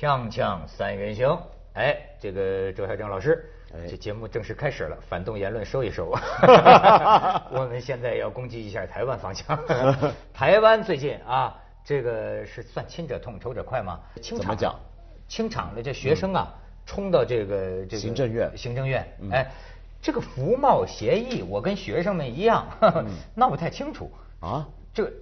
锵锵三人行，哎，这个周小正老师，这节目正式开始了，反动言论收一收。我们现在要攻击一下台湾方向。台湾最近啊，这个是算亲者痛，仇者快吗？怎么讲？清场的这学生啊，冲到这个这个行政院，行政院，哎，这个服贸协议，我跟学生们一样，闹不太清楚啊。这。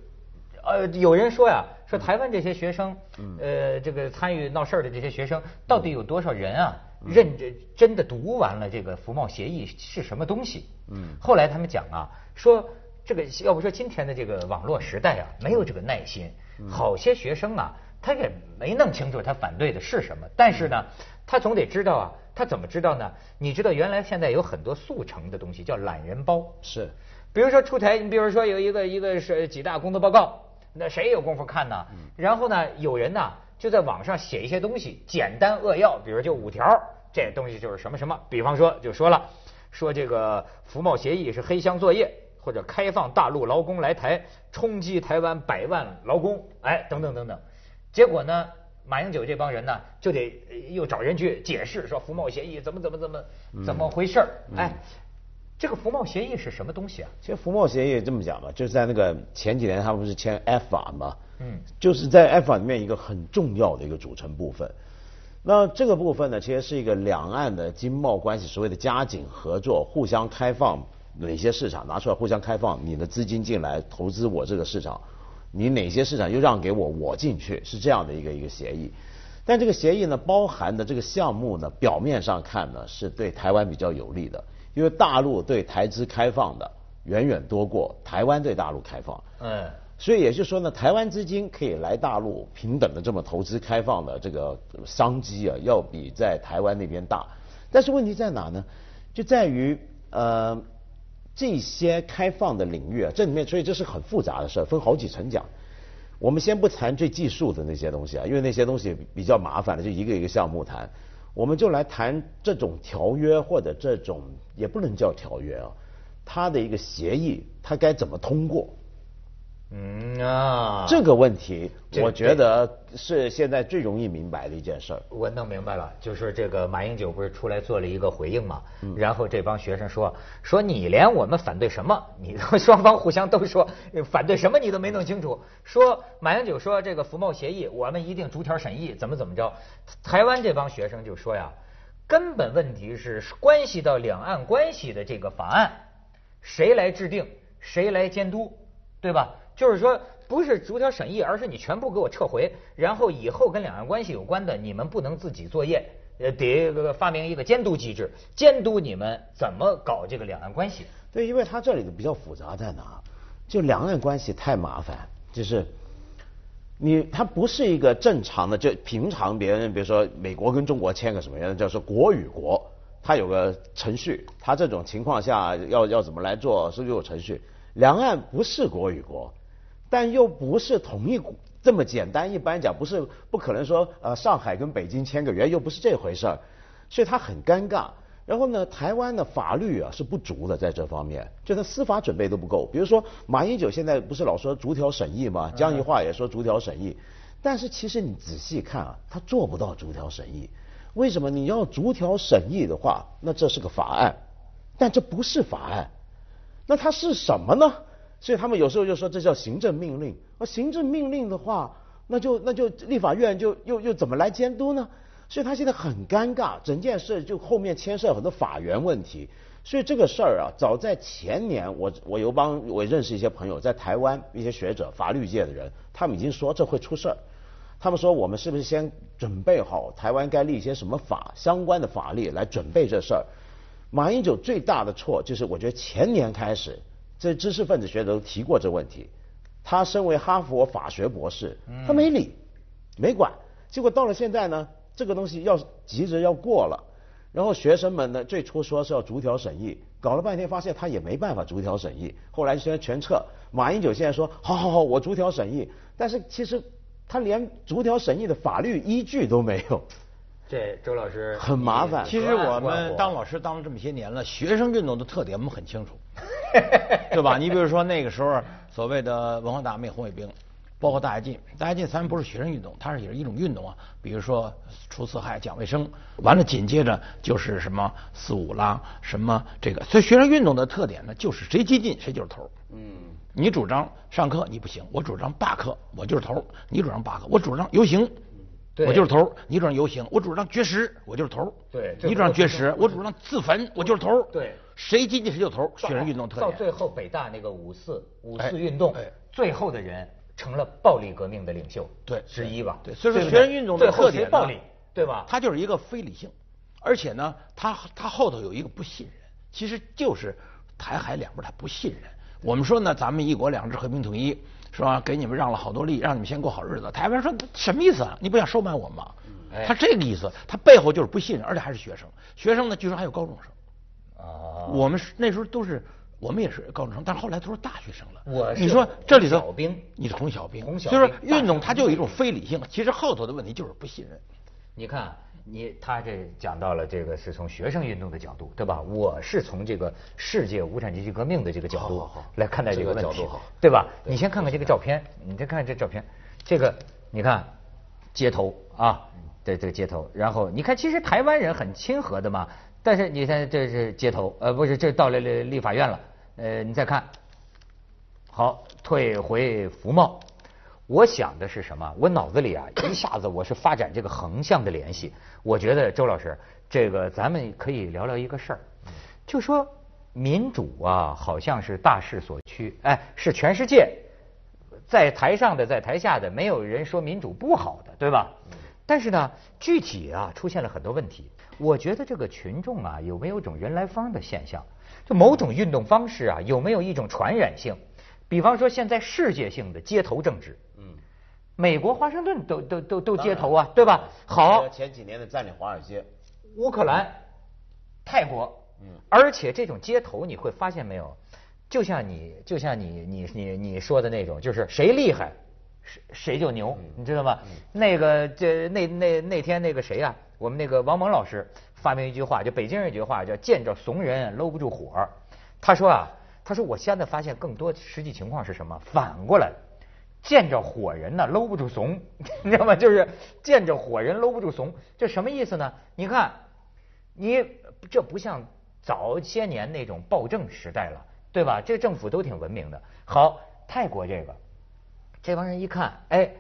呃，有人说呀，说台湾这些学生，呃，这个参与闹事儿的这些学生，到底有多少人啊？认真真的读完了这个服贸协议是什么东西？嗯，后来他们讲啊，说这个要不说今天的这个网络时代啊，没有这个耐心，好些学生啊，他也没弄清楚他反对的是什么，但是呢，他总得知道啊，他怎么知道呢？你知道原来现在有很多速成的东西叫懒人包，是，比如说出台，你比如说有一个一个是几大工作报告。那谁有功夫看呢？然后呢，有人呢就在网上写一些东西，简单扼要，比如就五条，这东西就是什么什么。比方说就说了，说这个服贸协议是黑箱作业，或者开放大陆劳工来台，冲击台湾百万劳工，哎，等等等等。结果呢，马英九这帮人呢就得又找人去解释，说服贸协议怎么怎么怎么怎么回事儿，哎。这个服贸协议是什么东西啊？其实服贸协议这么讲吧，就是在那个前几年，他们不是签 F 法嘛？嗯，就是在 F 法里面一个很重要的一个组成部分。那这个部分呢，其实是一个两岸的经贸关系，所谓的加紧合作，互相开放哪些市场拿出来互相开放，你的资金进来投资我这个市场，你哪些市场又让给我，我进去，是这样的一个一个协议。但这个协议呢，包含的这个项目呢，表面上看呢，是对台湾比较有利的。因为大陆对台资开放的远远多过台湾对大陆开放，嗯，所以也就是说呢，台湾资金可以来大陆平等的这么投资开放的这个商机啊，要比在台湾那边大。但是问题在哪呢？就在于呃这些开放的领域啊，这里面所以这是很复杂的事儿，分好几层讲。我们先不谈最技术的那些东西啊，因为那些东西比较麻烦的，就一个一个项目谈。我们就来谈这种条约或者这种也不能叫条约啊，它的一个协议，它该怎么通过？嗯啊，这个问题我觉得是现在最容易明白的一件事儿。我弄明白了，就是这个马英九不是出来做了一个回应嘛？然后这帮学生说说你连我们反对什么，你双方互相都说反对什么你都没弄清楚。说马英九说这个服贸协议我们一定逐条审议，怎么怎么着？台湾这帮学生就说呀，根本问题是关系到两岸关系的这个法案，谁来制定，谁来监督，对吧？就是说，不是逐条审议，而是你全部给我撤回，然后以后跟两岸关系有关的，你们不能自己作业，呃，得发明一个监督机制，监督你们怎么搞这个两岸关系。对，因为它这里的比较复杂在哪？就两岸关系太麻烦，就是你它不是一个正常的，就平常别人比如说美国跟中国签个什么样的，叫做国与国，它有个程序，它这种情况下要要怎么来做，是不是有程序？两岸不是国与国。但又不是同一股这么简单，一般讲不是不可能说呃上海跟北京签个约又不是这回事儿，所以他很尴尬。然后呢，台湾的法律啊是不足的在这方面，就他司法准备都不够。比如说马英九现在不是老说逐条审议吗？江宜桦也说逐条审议，但是其实你仔细看啊，他做不到逐条审议。为什么？你要逐条审议的话，那这是个法案，但这不是法案，那它是什么呢？所以他们有时候就说这叫行政命令。而行政命令的话，那就那就立法院就又又怎么来监督呢？所以他现在很尴尬，整件事就后面牵涉很多法源问题。所以这个事儿啊，早在前年，我我有帮我认识一些朋友在台湾一些学者、法律界的人，他们已经说这会出事儿。他们说我们是不是先准备好台湾该立一些什么法相关的法律来准备这事儿？马英九最大的错就是我觉得前年开始。这知识分子学者都提过这问题，他身为哈佛法学博士，他没理，没管，结果到了现在呢，这个东西要急着要过了，然后学生们呢最初说是要逐条审议，搞了半天发现他也没办法逐条审议，后来现在全撤。马英九现在说好好好，我逐条审议，但是其实他连逐条审议的法律依据都没有。这周老师很麻烦。其实我们当老师当了这么些年了，学生运动的特点我们很清楚，对吧？你比如说那个时候所谓的文化大革命红卫兵，包括大跃进。大跃进虽然不是学生运动，它是也是一种运动啊。比如说除四害、讲卫生，完了紧接着就是什么四五啦，什么这个。所以学生运动的特点呢，就是谁激进谁就是头。嗯。你主张上课你不行，我主张罢课，我就是头。你主张罢课，我主张游行。我就是头你主张游行，我主张绝食，我就是头对，你主张绝食，我主张自焚，我就是头对，谁积极谁就头学生运动特点。到最后，北大那个五四五四运动，最后的人成了暴力革命的领袖，对，之一吧。对，所以说学生运动的特点暴力，对吧？他就是一个非理性，而且呢，他他后头有一个不信任，其实就是台海两边他不信任。我们说呢，咱们一国两制和平统一。是吧？给你们让了好多利，让你们先过好日子。台湾说什么意思啊？你不想收买我们吗？他这个意思，他背后就是不信任，而且还是学生。学生呢，据说还有高中生。啊。我们那时候都是，我们也是高中生，但是后来都是大学生了。我你说这里头，小兵，你是红小兵。红小兵。就是运动，它就有一种非理性。其实后头的问题就是不信任。你看。你他这讲到了这个是从学生运动的角度，对吧？我是从这个世界无产阶级革命的这个角度来看待这个问题，对吧？你先看看这个照片，你再看看这照片，这个你看街头啊，这这个街头，然后你看，其实台湾人很亲和的嘛，但是你看这是街头，呃，不是，这到了立立法院了，呃，你再看，好，退回服贸。我想的是什么？我脑子里啊，一下子我是发展这个横向的联系。我觉得周老师，这个咱们可以聊聊一个事儿，就说民主啊，好像是大势所趋，哎，是全世界在台上的，在台下的，没有人说民主不好的，对吧？但是呢，具体啊出现了很多问题。我觉得这个群众啊，有没有种人来疯的现象？就某种运动方式啊，有没有一种传染性？比方说，现在世界性的街头政治。美国华盛顿都都都都街头啊，对吧？好，前几年的占领华尔街，乌克兰、泰国，嗯，而且这种街头你会发现没有，就像你就像你你你你说的那种，就是谁厉害，谁谁就牛，你知道吗？那个这那那那天那个谁呀？我们那个王蒙老师发明一句话，就北京人一句话，叫见着怂人搂不住火。他说啊，他说我现在发现更多实际情况是什么？反过来。见着火人呢，搂不住怂，你知道吗？就是见着火人搂不住怂，这什么意思呢？你看，你这不像早些年那种暴政时代了，对吧？这政府都挺文明的。好，泰国这个，这帮人一看，哎，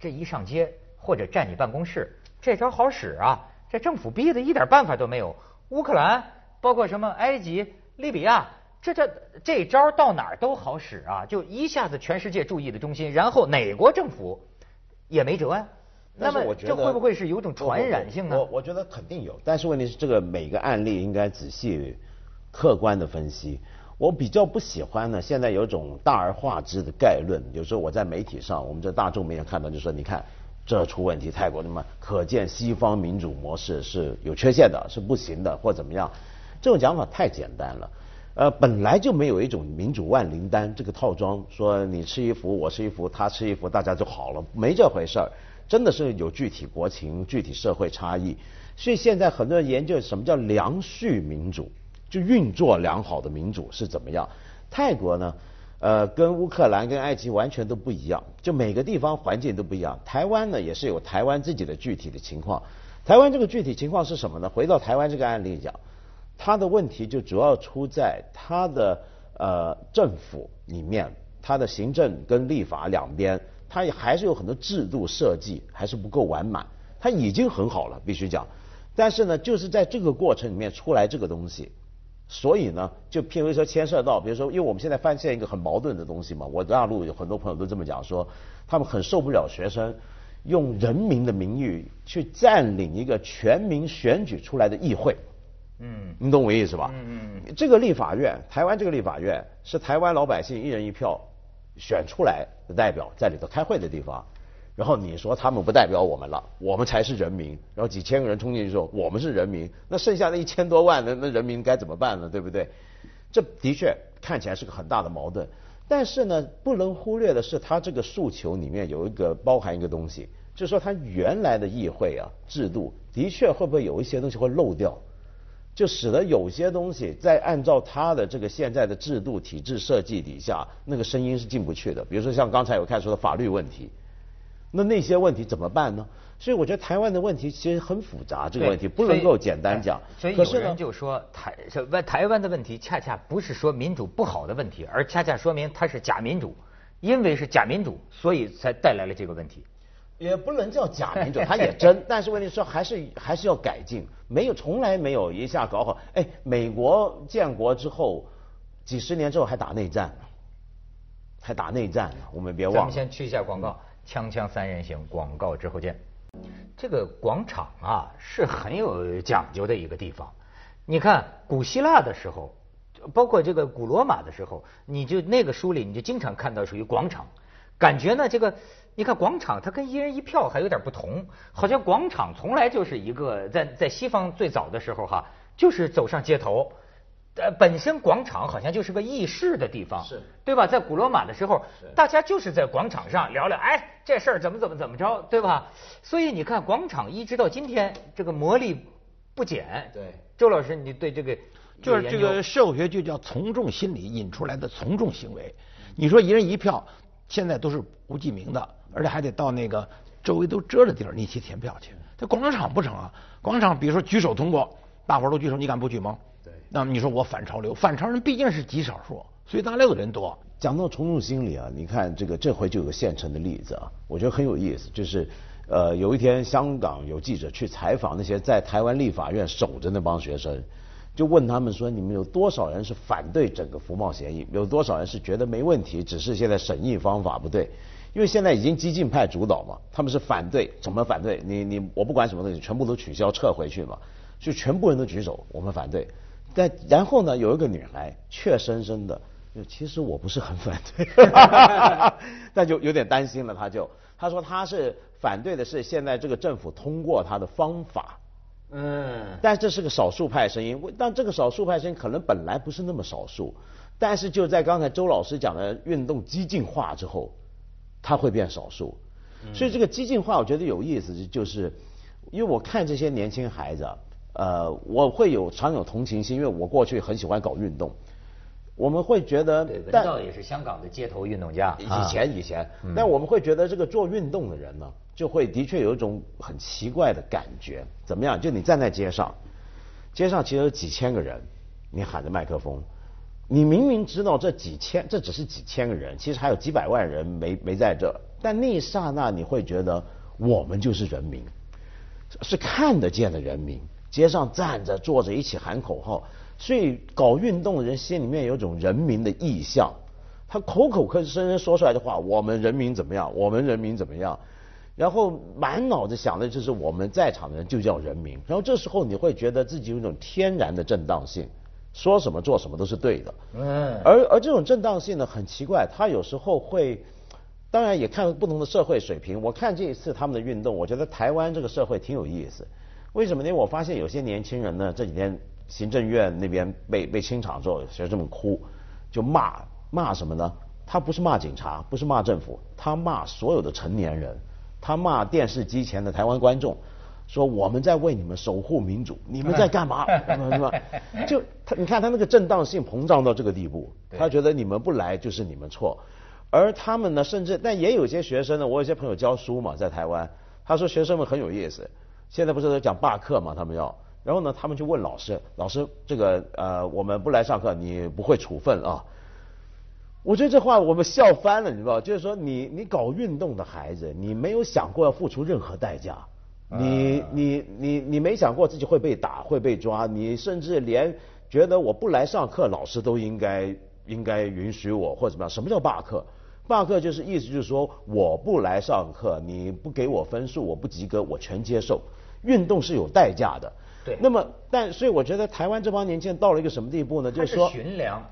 这一上街或者占你办公室，这招好使啊！这政府逼的一点办法都没有。乌克兰，包括什么埃及、利比亚。这这这招到哪儿都好使啊！就一下子全世界注意的中心，然后哪国政府也没辙啊。那么这会不会是有种传染性呢？我我觉得肯定有，但是问题是这个每个案例应该仔细客观的分析。我比较不喜欢呢，现在有种大而化之的概论。有时候我在媒体上，我们这大众媒体看到就说，你看这出问题，泰国那么可见西方民主模式是有缺陷的，是不行的，或怎么样？这种讲法太简单了。呃，本来就没有一种民主万灵丹这个套装，说你吃一幅，我吃一幅，他吃一幅，大家就好了，没这回事儿。真的是有具体国情、具体社会差异。所以现在很多人研究什么叫良序民主，就运作良好的民主是怎么样。泰国呢，呃，跟乌克兰、跟埃及完全都不一样，就每个地方环境都不一样。台湾呢，也是有台湾自己的具体的情况。台湾这个具体情况是什么呢？回到台湾这个案例讲。他的问题就主要出在他的呃政府里面，他的行政跟立法两边，他也还是有很多制度设计还是不够完满。他已经很好了，必须讲，但是呢，就是在这个过程里面出来这个东西，所以呢，就譬如说牵涉到，比如说，因为我们现在发现一个很矛盾的东西嘛，我大陆有很多朋友都这么讲，说他们很受不了学生用人民的名义去占领一个全民选举出来的议会。嗯，你懂我意思吧？嗯嗯这个立法院，台湾这个立法院是台湾老百姓一人一票选出来的代表在里头开会的地方。然后你说他们不代表我们了，我们才是人民。然后几千个人冲进去说我们是人民，那剩下那一千多万的那人民该怎么办呢？对不对？这的确看起来是个很大的矛盾。但是呢，不能忽略的是，他这个诉求里面有一个包含一个东西，就是说他原来的议会啊制度的确会不会有一些东西会漏掉。就使得有些东西在按照他的这个现在的制度体制设计底下，那个声音是进不去的。比如说像刚才有看说的法律问题，那那些问题怎么办呢？所以我觉得台湾的问题其实很复杂，这个问题不能够简单讲。所以有人就说台台台湾的问题恰恰不是说民主不好的问题，而恰恰说明它是假民主，因为是假民主，所以才带来了这个问题。也不能叫假民主，它也真，但是问题是还是还是要改进，没有从来没有一下搞好。哎，美国建国之后几十年之后还打内战呢，还打内战呢，我们别忘了。咱们先去一下广告，锵锵三人行，广告之后见。这个广场啊是很有讲究的一个地方。你看古希腊的时候，包括这个古罗马的时候，你就那个书里你就经常看到属于广场，感觉呢这个你看广场它跟一人一票还有点不同，好像广场从来就是一个在在西方最早的时候哈，就是走上街头。呃，本身广场好像就是个议事的地方，是，对吧？在古罗马的时候，大家就是在广场上聊聊，哎，这事儿怎么怎么怎么着，对吧？所以你看，广场一直到今天，这个魔力不减。对，周老师，你对这个就是这个社会学就叫从众心理引出来的从众行为。你说一人一票，现在都是不记名的，而且还得到那个周围都遮着地儿，你去填票去。这广场不成啊？广场比如说举手通过，大伙儿都举手，你敢不举吗？对那么你说我反潮流，反潮人毕竟是极少数，所以大流的人多。讲到从众心理啊，你看这个这回就有个现成的例子啊，我觉得很有意思，就是呃有一天香港有记者去采访那些在台湾立法院守着那帮学生，就问他们说你们有多少人是反对整个服贸协议，有多少人是觉得没问题，只是现在审议方法不对，因为现在已经激进派主导嘛，他们是反对，怎么反对？你你我不管什么东西，全部都取消撤回去嘛，就全部人都举手，我们反对。但然后呢，有一个女孩怯生生的，就其实我不是很反对，但就有点担心了。她就她说她是反对的是现在这个政府通过她的方法，嗯，但这是个少数派声音。但这个少数派声音可能本来不是那么少数，但是就在刚才周老师讲的运动激进化之后，它会变少数。所以这个激进化我觉得有意思，就是因为我看这些年轻孩子。呃，我会有常有同情心，因为我过去很喜欢搞运动。我们会觉得，文道也是香港的街头运动家。以前以前，但我们会觉得这个做运动的人呢，就会的确有一种很奇怪的感觉。怎么样？就你站在街上，街上其实有几千个人，你喊着麦克风，你明明知道这几千这只是几千个人，其实还有几百万人没没在这，但那一刹那你会觉得我们就是人民，是看得见的人民。街上站着坐着一起喊口号，所以搞运动的人心里面有种人民的意向，他口口声声说出来的话，我们人民怎么样？我们人民怎么样？然后满脑子想的就是我们在场的人就叫人民。然后这时候你会觉得自己有一种天然的正当性，说什么做什么都是对的。嗯。而而这种正当性呢，很奇怪，它有时候会，当然也看不同的社会水平。我看这一次他们的运动，我觉得台湾这个社会挺有意思。为什么呢？我发现有些年轻人呢，这几天行政院那边被被清场之后，学生们哭，就骂骂什么呢？他不是骂警察，不是骂政府，他骂所有的成年人，他骂电视机前的台湾观众，说我们在为你们守护民主，你们在干嘛？是吧？就他，你看他那个正当性膨胀到这个地步，他觉得你们不来就是你们错，而他们呢，甚至但也有些学生呢，我有些朋友教书嘛，在台湾，他说学生们很有意思。现在不是在讲罢课嘛？他们要，然后呢，他们就问老师，老师，这个呃，我们不来上课，你不会处分啊？我觉得这话我们笑翻了，你知道就是说，你你搞运动的孩子，你没有想过要付出任何代价，你你你你没想过自己会被打会被抓，你甚至连觉得我不来上课，老师都应该应该允许我或者怎么样？什么叫罢课？罢课就是意思就是说，我不来上课，你不给我分数，我不及格，我全接受。运动是有代价的，对。那么，但所以我觉得台湾这帮年轻人到了一个什么地步呢？就是说，寻良，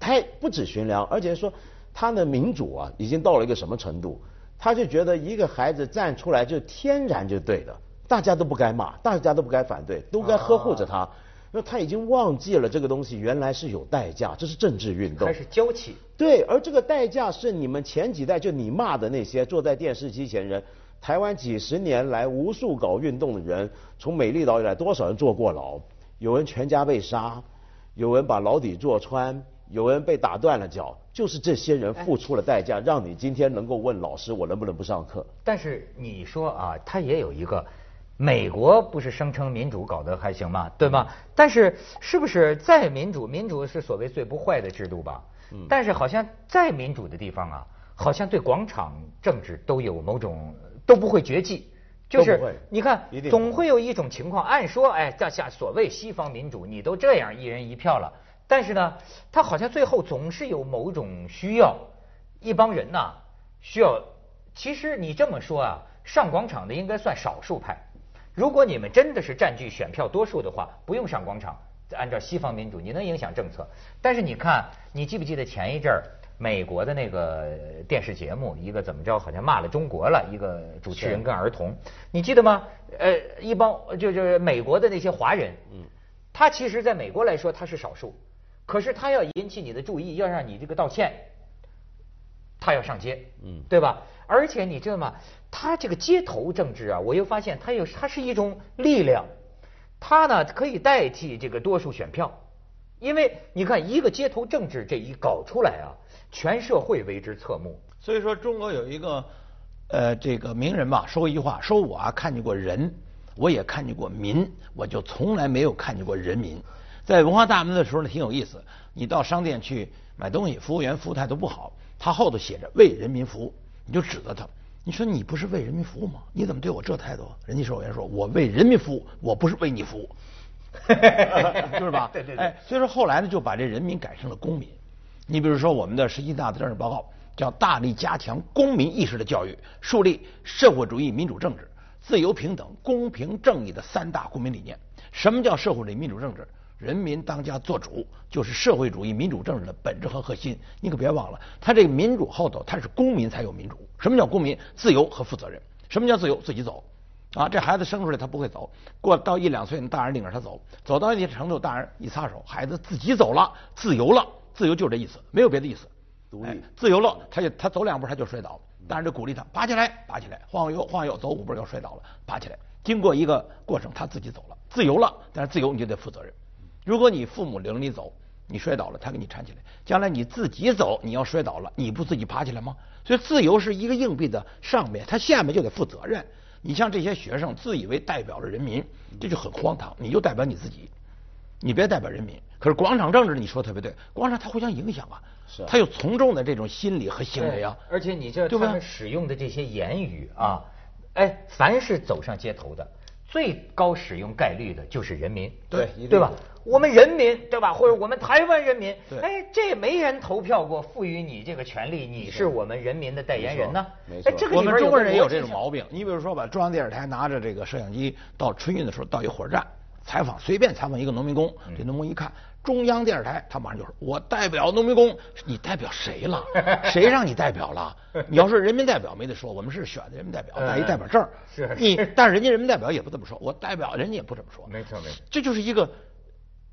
他不止寻良，而且说他的民主啊，已经到了一个什么程度？他就觉得一个孩子站出来就天然就对的，大家都不该骂，大家都不该反对，都该呵护着他。那他已经忘记了这个东西原来是有代价，这是政治运动，开始娇气。对，而这个代价是你们前几代就你骂的那些坐在电视机前人。台湾几十年来，无数搞运动的人，从美丽岛以来，多少人坐过牢？有人全家被杀，有人把牢底坐穿，有人被打断了脚，就是这些人付出了代价，让你今天能够问老师我能不能不上课。但是你说啊，他也有一个，美国不是声称民主搞得还行吗？对吗？但是是不是再民主，民主是所谓最不坏的制度吧？嗯。但是好像再民主的地方啊，好像对广场政治都有某种都不会绝迹。就是你看，总会有一种情况，按说，哎，这下所谓西方民主，你都这样一人一票了，但是呢，他好像最后总是有某种需要，一帮人呐需要。其实你这么说啊，上广场的应该算少数派。如果你们真的是占据选票多数的话，不用上广场，按照西方民主，你能影响政策。但是你看，你记不记得前一阵儿？美国的那个电视节目，一个怎么着，好像骂了中国了，一个主持人跟儿童，你记得吗？呃，一帮就就是美国的那些华人，嗯，他其实在美国来说他是少数，可是他要引起你的注意，要让你这个道歉，他要上街，嗯，对吧？而且你知道吗？他这个街头政治啊，我又发现他有，他是一种力量，他呢可以代替这个多数选票，因为你看一个街头政治这一搞出来啊。全社会为之侧目，所以说中国有一个呃这个名人吧，说过一句话，说我啊看见过人，我也看见过民，我就从来没有看见过人民。在文化大门的时候呢，挺有意思。你到商店去买东西，服务员服务态度不好，他后头写着为人民服务，你就指责他，你说你不是为人民服务吗？你怎么对我这态度？人家售货员说，我为人民服务，我不是为你服务，就是吧？对对对。哎，所以说后来呢，就把这人民改成了公民。你比如说，我们的十七大的政治报告叫“大力加强公民意识的教育，树立社会主义民主政治、自由平等、公平正义的三大公民理念”。什么叫社会主义民主政治？人民当家作主，就是社会主义民主政治的本质和核心。你可别忘了，他这个民主后头，他是公民才有民主。什么叫公民？自由和负责任。什么叫自由？自己走。啊，这孩子生出来他不会走，过到一两岁，大人领着他走，走到一定程度，大人一撒手，孩子自己走了，自由了。自由就这意思，没有别的意思。独立，自由了，他就他走两步他就摔倒，大人就鼓励他爬起来，爬起来，晃悠晃悠，走五步又摔倒了，爬起来。经过一个过程，他自己走了，自由了。但是自由你就得负责任。如果你父母领着你走，你摔倒了，他给你搀起来。将来你自己走，你要摔倒了，你不自己爬起来吗？所以自由是一个硬币的上面，他下面就得负责任。你像这些学生自以为代表了人民，这就很荒唐。你就代表你自己。你别代表人民，可是广场政治你说特别对，广场它互相影响啊，是，它有从众的这种心理和行为啊，而且你这他们使用的这些言语啊，哎，凡是走上街头的，最高使用概率的就是人民，对对吧？我们人民对吧？或者我们台湾人民，哎，这没人投票过，赋予你这个权利，你是我们人民的代言人呢？没错，我们中国人也有这种毛病。你比如说吧，中央电视台拿着这个摄像机到春运的时候，到一火车站。采访随便采访一个农民工，这农民工一看中央电视台，他马上就说：“我代表农民工。”你代表谁了？谁让你代表了？你要是人民代表没得说，我们是选的人民代表，带一代表证。是你，但是人家人民代表也不这么说，我代表人家也不这么说。没错没错，这就是一个，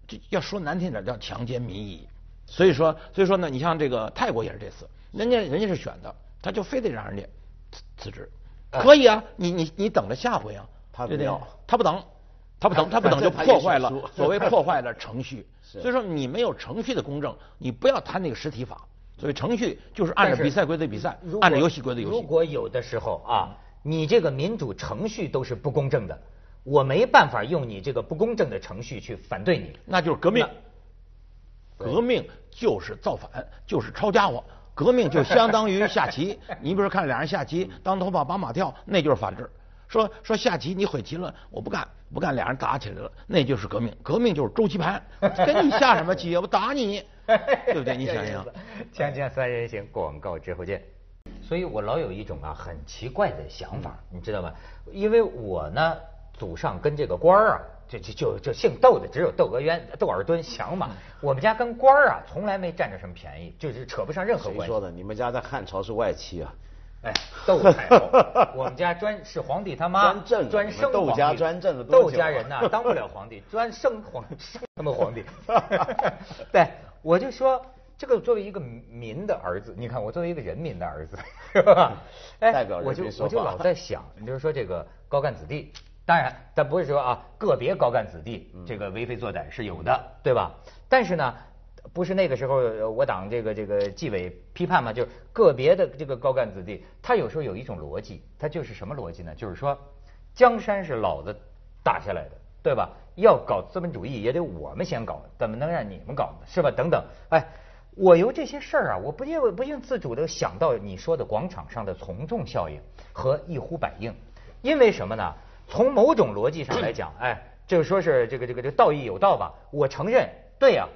这要说难听点叫强奸民意。所以说，所以说呢，你像这个泰国也是这次，人家人家是选的，他就非得让人家辞辞职，可以啊，你你你等着下回啊，他不要，他不等。他不等，他不等 就破坏了所谓破坏了程序。所以说你没有程序的公正，你不要谈那个实体法。所以程序就是按照比赛规则比赛，按照游戏规则游戏。如果有的时候啊，你这个民主程序都是不公正的，我没办法用你这个不公正的程序去反对你，那就是革命。革命就是造反，就是抄家伙。革命就相当于下棋，你比如看俩人下棋，当头把把马跳，那就是法制。说说下棋你毁棋了，我不干不干，俩人打起来了，那就是革命。革命就是周棋盘，跟你下什么棋？我打你，对不对？你想想。锵锵三人行，广告之后见。所以我老有一种啊很奇怪的想法，你知道吗？因为我呢祖上跟这个官儿啊，就就就就姓窦的只有窦娥冤、窦尔敦、降嘛。我们家跟官儿啊从来没占着什么便宜，就是扯不上任何关系。谁说的？你们家在汉朝是外戚啊？哎，窦太后，我们家专是皇帝他妈，专政，专生窦家专政的窦家人呐，当不了皇帝，专生皇生他们皇帝。对，我就说这个作为一个民的儿子，你看我作为一个人民的儿子，是吧？哎，我就我就老在想，你就是说这个高干子弟，当然，咱不是说啊个别高干子弟这个为非作歹是有的，对吧？但是呢，不是那个时候我党这个这个纪委批判嘛，就是个别的这个高干子弟，他有时候有一种逻辑，他就是什么逻辑呢？就是说，江山是老子打下来的，对吧？要搞资本主义也得我们先搞，怎么能让你们搞呢？是吧？等等，哎，我由这些事儿啊，我不由不由自主的想到你说的广场上的从众效应和一呼百应，因为什么呢？从某种逻辑上来讲，哎，就是说是这个这个这个道义有道吧？我承认，对呀、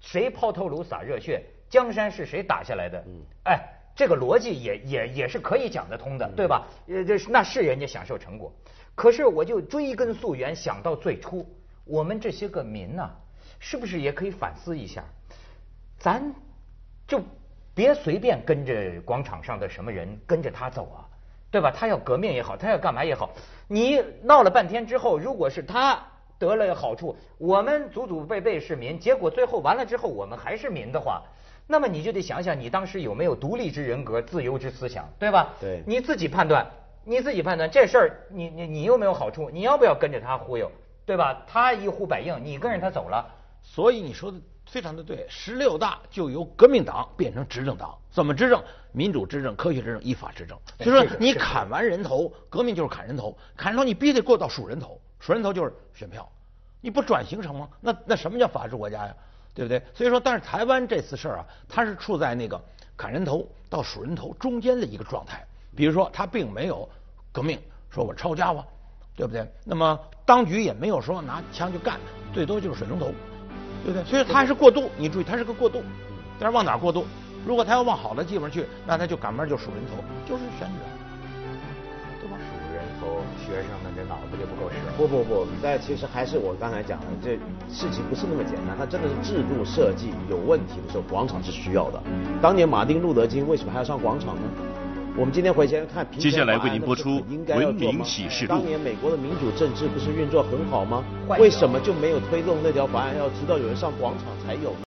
谁抛头颅洒热血，江山是谁打下来的？哎，这个逻辑也也也是可以讲得通的，对吧？呃，这是那是人家享受成果。可是我就追根溯源，想到最初，我们这些个民呐、是不是也可以反思一下？咱就别随便跟着广场上的什么人跟着他走啊，对吧？他要革命也好，他要干嘛也好，你闹了半天之后，如果是他得了好处，我们祖祖辈辈是民，结果最后完了之后，我们还是民的话，那么你就得想想你当时有没有独立之人格、自由之思想，对吧？对你自己判断，你自己判断这事儿，你你你有没有好处？你要不要跟着他忽悠，对吧？他一呼百应，你跟着他走了。所以你说的非常的对，十六大就由革命党变成执政党，怎么执政？民主执政、科学执政、依法执政。哎就是你砍完人头，革命就是砍人头，砍人头你必须得过到数人头，数人头就是选票，你不转型成吗？那那什么叫法治国家呀？对不对？所以说，但是台湾这次事儿啊，它是处在那个砍人头到数人头中间的一个状态。比如说，它并没有革命，说我抄家伙，对不对？那么当局也没有说拿枪去干，最多就是水龙头，对不对？所以它还是过渡，你注意，它是个过渡。但是往哪儿过渡？如果他要往好的地方去，那他就赶慢就数人头，就是选举，学生们这脑子就不够使了。不不不，但其实还是我刚才讲的，这事情不是那么简单，它真的是制度设计有问题的时候，广场是需要的。当年马丁路德金为什么还要上广场呢？我们今天回先看接下来为您播出不是很应该要吗文明启示录当年美国的民主政治不是运作很好吗？为什么就没有推动那条法案？要直到有人上广场才有？